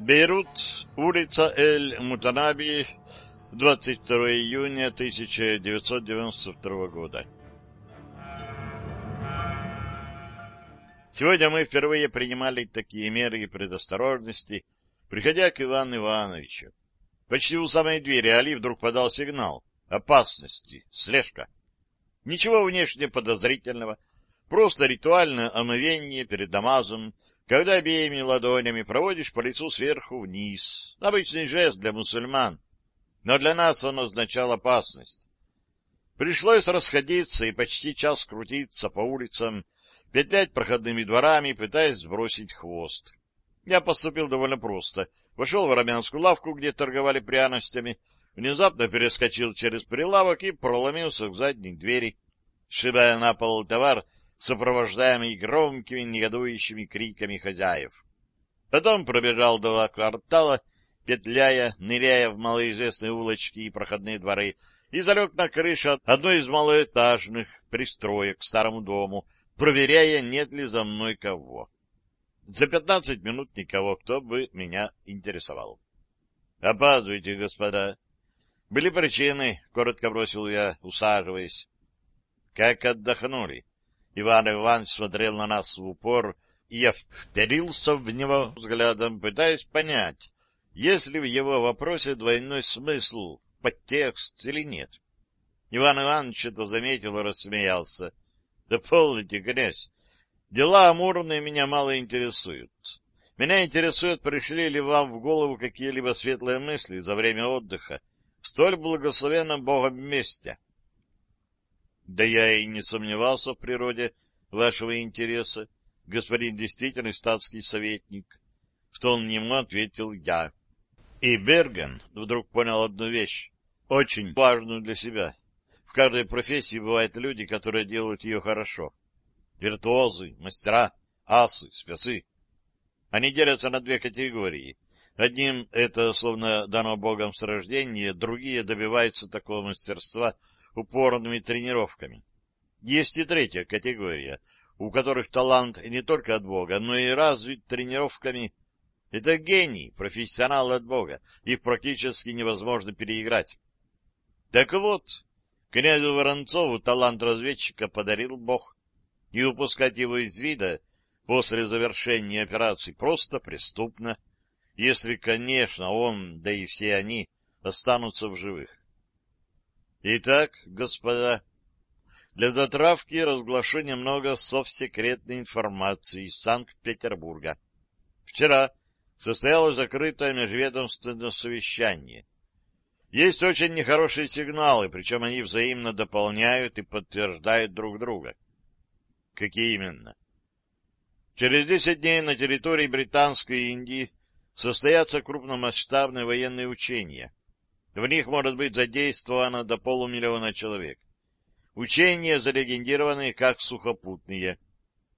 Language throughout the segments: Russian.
Бейрут, улица Эль-Мутанаби, 22 июня 1992 года. Сегодня мы впервые принимали такие меры предосторожности, приходя к Ивану Ивановичу. Почти у самой двери Али вдруг подал сигнал опасности, слежка. Ничего внешне подозрительного, просто ритуальное омовение перед намазом, когда обеими ладонями проводишь по лицу сверху вниз. Обычный жест для мусульман, но для нас он означал опасность. Пришлось расходиться и почти час крутиться по улицам, петлять проходными дворами, пытаясь сбросить хвост. Я поступил довольно просто. Вошел в армянскую лавку, где торговали пряностями, внезапно перескочил через прилавок и проломился к задней двери, сшибая на пол товар, сопровождаемый громкими негодующими криками хозяев. Потом пробежал два квартала, петляя, ныряя в малоизвестные улочки и проходные дворы, и залег на крышу одной из малоэтажных пристроек к старому дому, проверяя, нет ли за мной кого. За пятнадцать минут никого, кто бы меня интересовал. — Опаздывайте, господа. — Были причины, — коротко бросил я, усаживаясь. — Как отдохнули? Иван Иванович смотрел на нас в упор, и я вперился в него взглядом, пытаясь понять, есть ли в его вопросе двойной смысл, подтекст или нет. Иван Иванович это заметил и рассмеялся. — Да полните, князь, дела амурные меня мало интересуют. Меня интересует, пришли ли вам в голову какие-либо светлые мысли за время отдыха в столь благословенном Богом месте. — да я и не сомневался в природе вашего интереса, господин действительный статский советник. В тон нему ответил я. И Берген вдруг понял одну вещь, очень важную для себя. В каждой профессии бывают люди, которые делают ее хорошо. Виртуозы, мастера, асы, спецы. Они делятся на две категории. Одним это словно дано Богом с рождения, другие добиваются такого мастерства — упорными тренировками. Есть и третья категория, у которых талант не только от Бога, но и развит тренировками. Это гений, профессионал от Бога, их практически невозможно переиграть. Так вот, князю Воронцову талант разведчика подарил Бог, и упускать его из вида после завершения операции просто преступно, если, конечно, он, да и все они, останутся в живых. Итак, господа, для затравки разглашу немного совсекретной информации из Санкт-Петербурга. Вчера состоялось закрытое межведомственное совещание. Есть очень нехорошие сигналы, причем они взаимно дополняют и подтверждают друг друга. Какие именно? Через десять дней на территории Британской Индии состоятся крупномасштабные военные учения — в них может быть задействовано до полумиллиона человек. Учения залегендированы как сухопутные.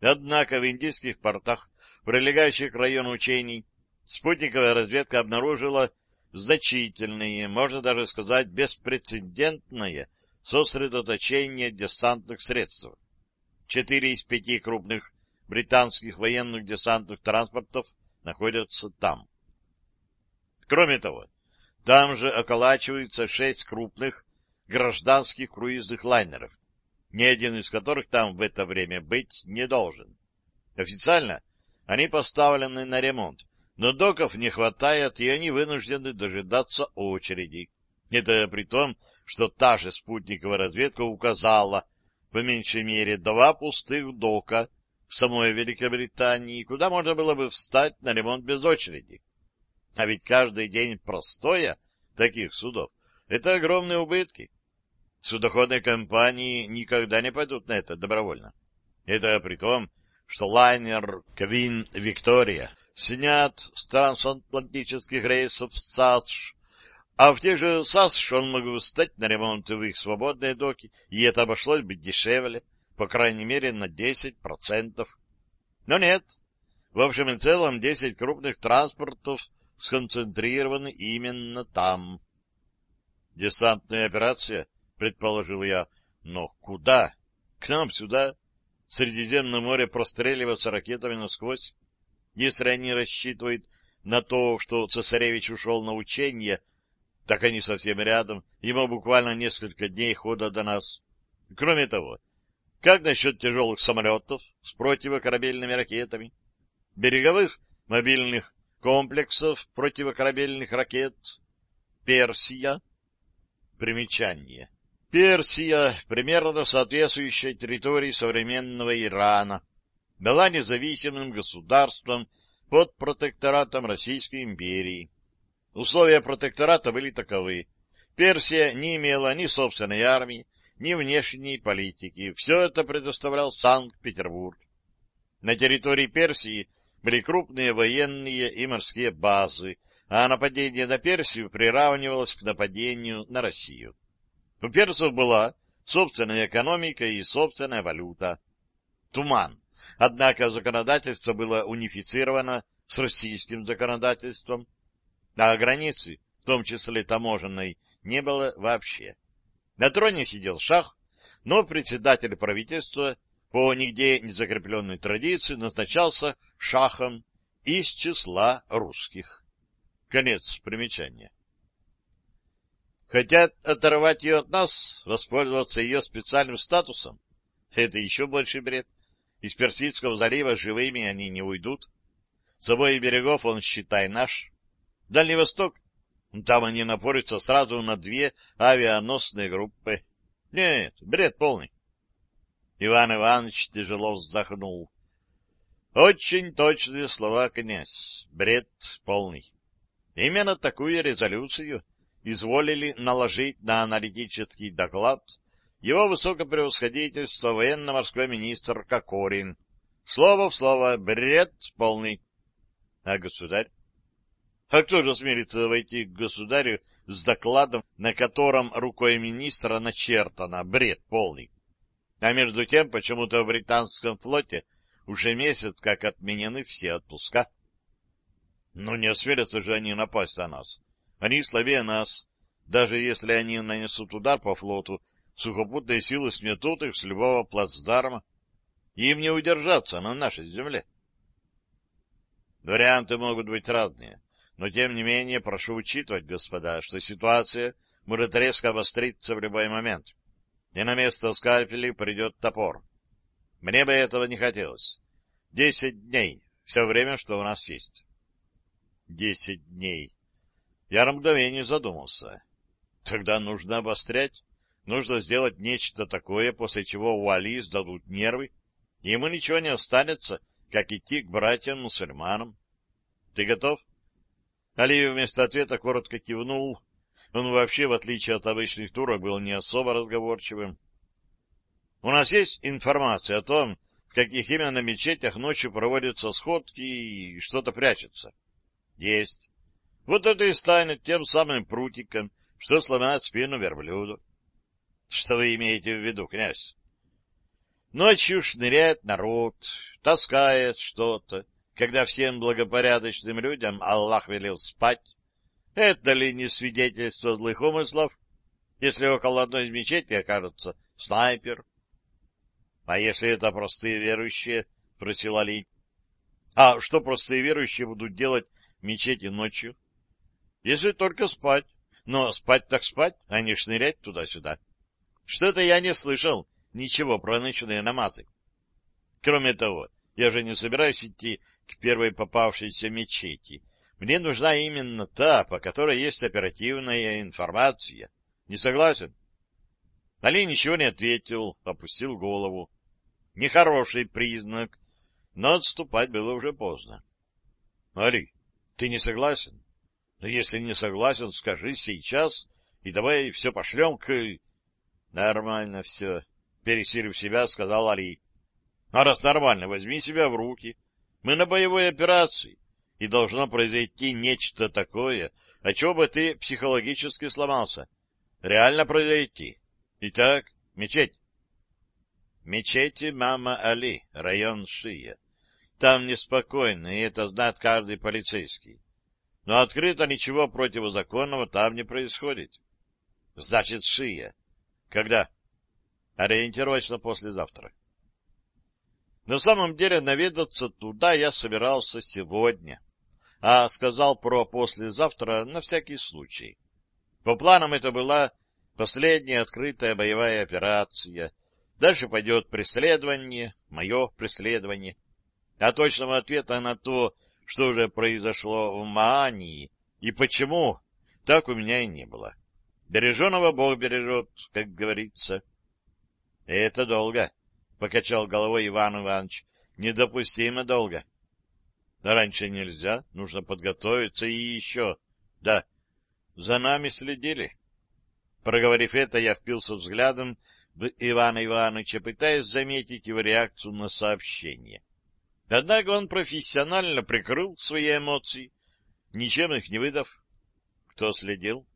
Однако в индийских портах, прилегающих к району учений, спутниковая разведка обнаружила значительное, можно даже сказать, беспрецедентное сосредоточение десантных средств. Четыре из пяти крупных британских военных десантных транспортов находятся там. Кроме того, там же околачиваются шесть крупных гражданских круизных лайнеров, ни один из которых там в это время быть не должен. Официально они поставлены на ремонт, но доков не хватает, и они вынуждены дожидаться очереди. Это при том, что та же спутниковая разведка указала по меньшей мере два пустых дока в самой Великобритании, куда можно было бы встать на ремонт без очереди. А ведь каждый день простоя таких судов — это огромные убытки. Судоходные компании никогда не пойдут на это добровольно. Это при том, что лайнер «Квин Виктория» снят с трансатлантических рейсов в САСШ, а в тех же САСШ он мог бы встать на ремонт в их свободные доки, и это обошлось бы дешевле, по крайней мере, на 10%. Но нет. В общем и целом, 10 крупных транспортов сконцентрированы именно там. Десантная операция, предположил я. Но куда? К нам сюда? Средиземное море простреливаться ракетами насквозь? Если они рассчитывают на то, что цесаревич ушел на учение, так они совсем рядом, ему буквально несколько дней хода до нас. Кроме того, как насчет тяжелых самолетов с противокорабельными ракетами, береговых мобильных комплексов противокорабельных ракет, Персия? Примечание. Персия, примерно соответствующая территории современного Ирана, была независимым государством под протекторатом Российской империи. Условия протектората были таковы. Персия не имела ни собственной армии, ни внешней политики. Все это предоставлял Санкт-Петербург. На территории Персии были крупные военные и морские базы, а нападение на Персию приравнивалось к нападению на Россию. У персов была собственная экономика и собственная валюта. Туман. Однако законодательство было унифицировано с российским законодательством, а границы, в том числе таможенной, не было вообще. На троне сидел шах, но председатель правительства по нигде не закрепленной традиции назначался шахом из числа русских. Конец примечания. Хотят оторвать ее от нас, воспользоваться ее специальным статусом? Это еще больше бред. Из Персидского залива живыми они не уйдут. С обоих берегов он, считай, наш. Дальний Восток? Там они напорятся сразу на две авианосные группы. Нет, бред полный. Иван Иванович тяжело вздохнул. Очень точные слова, князь. Бред полный. Именно такую резолюцию изволили наложить на аналитический доклад его высокопревосходительство военно-морской министр Кокорин. Слово в слово, бред полный. А государь? А кто же осмелится войти к государю с докладом, на котором рукой министра начертано бред полный? А между тем, почему-то в британском флоте уже месяц как отменены все отпуска. Ну, не осмелятся же они напасть на нас. Они слабее нас. Даже если они нанесут удар по флоту, сухопутные силы сметут их с любого плацдарма. Им не удержаться на нашей земле. Варианты могут быть разные, но тем не менее прошу учитывать, господа, что ситуация может резко обостриться в любой момент, и на место скальпелей придет топор. Мне бы этого не хотелось. Десять дней — все время, что у нас есть. Десять дней. Я на мгновение задумался. Тогда нужно обострять. Нужно сделать нечто такое, после чего у Али сдадут нервы, и ему ничего не останется, как идти к братьям-мусульманам. Ты готов? Али вместо ответа коротко кивнул. Он вообще, в отличие от обычных турок, был не особо разговорчивым. У нас есть информация о том, в каких именно мечетях ночью проводятся сходки и что-то прячется? Есть. Вот это и станет тем самым прутиком, что сломает спину верблюду. Что вы имеете в виду, князь? Ночью шныряет народ, таскает что-то, когда всем благопорядочным людям Аллах велел спать. Это ли не свидетельство злых умыслов, если около одной из мечетей окажется снайпер? — А если это простые верующие? — просил Али. — А что простые верующие будут делать в мечети ночью? Если только спать. Но спать так спать, а не шнырять туда-сюда. Что-то я не слышал ничего про ночные намазы. Кроме того, я же не собираюсь идти к первой попавшейся мечети. Мне нужна именно та, по которой есть оперативная информация. Не согласен? Али ничего не ответил, опустил голову. Нехороший признак, но отступать было уже поздно. — Али, ты не согласен? Но если не согласен, скажи сейчас, и давай все пошлем к... Нормально все, пересилив себя, сказал Али. А раз нормально, возьми себя в руки. Мы на боевой операции, и должно произойти нечто такое, о чем бы ты психологически сломался. Реально произойти. Итак, мечеть. Мечети Мама Али, район Шия. Там неспокойно, и это знает каждый полицейский но открыто ничего противозаконного там не происходит. Значит, шия. Когда? Ориентировочно послезавтра. На самом деле наведаться туда я собирался сегодня. А сказал про послезавтра на всякий случай. По планам это была последняя открытая боевая операция. Дальше пойдет преследование, мое преследование. А точного ответа на то, что уже произошло в Маании и почему, так у меня и не было. Береженого Бог бережет, как говорится. — Это долго, — покачал головой Иван Иванович. — Недопустимо долго. — Раньше нельзя, нужно подготовиться и еще. Да, за нами следили. Проговорив это, я впился взглядом в Ивана Ивановича, пытаясь заметить его реакцию на сообщение. Однако он профессионально прикрыл свои эмоции, ничем их не выдав. Кто следил?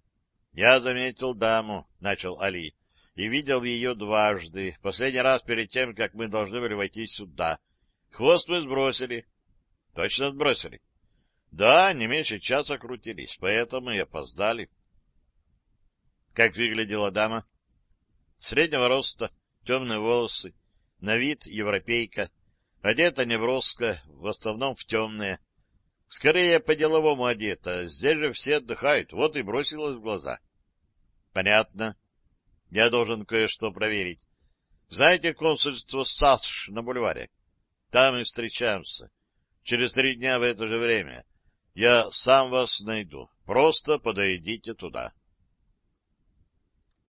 — Я заметил даму, — начал Али, — и видел ее дважды, последний раз перед тем, как мы должны были войти сюда. Хвост мы сбросили. — Точно сбросили? — Да, не меньше часа крутились, поэтому и опоздали. Как выглядела дама? Среднего роста, темные волосы, на вид европейка, одета неброско, в основном в темное. Скорее по-деловому одета. Здесь же все отдыхают. Вот и бросилось в глаза. Понятно. Я должен кое-что проверить. Знаете консульство САСШ на бульваре? Там и встречаемся. Через три дня в это же время. Я сам вас найду. Просто подойдите туда.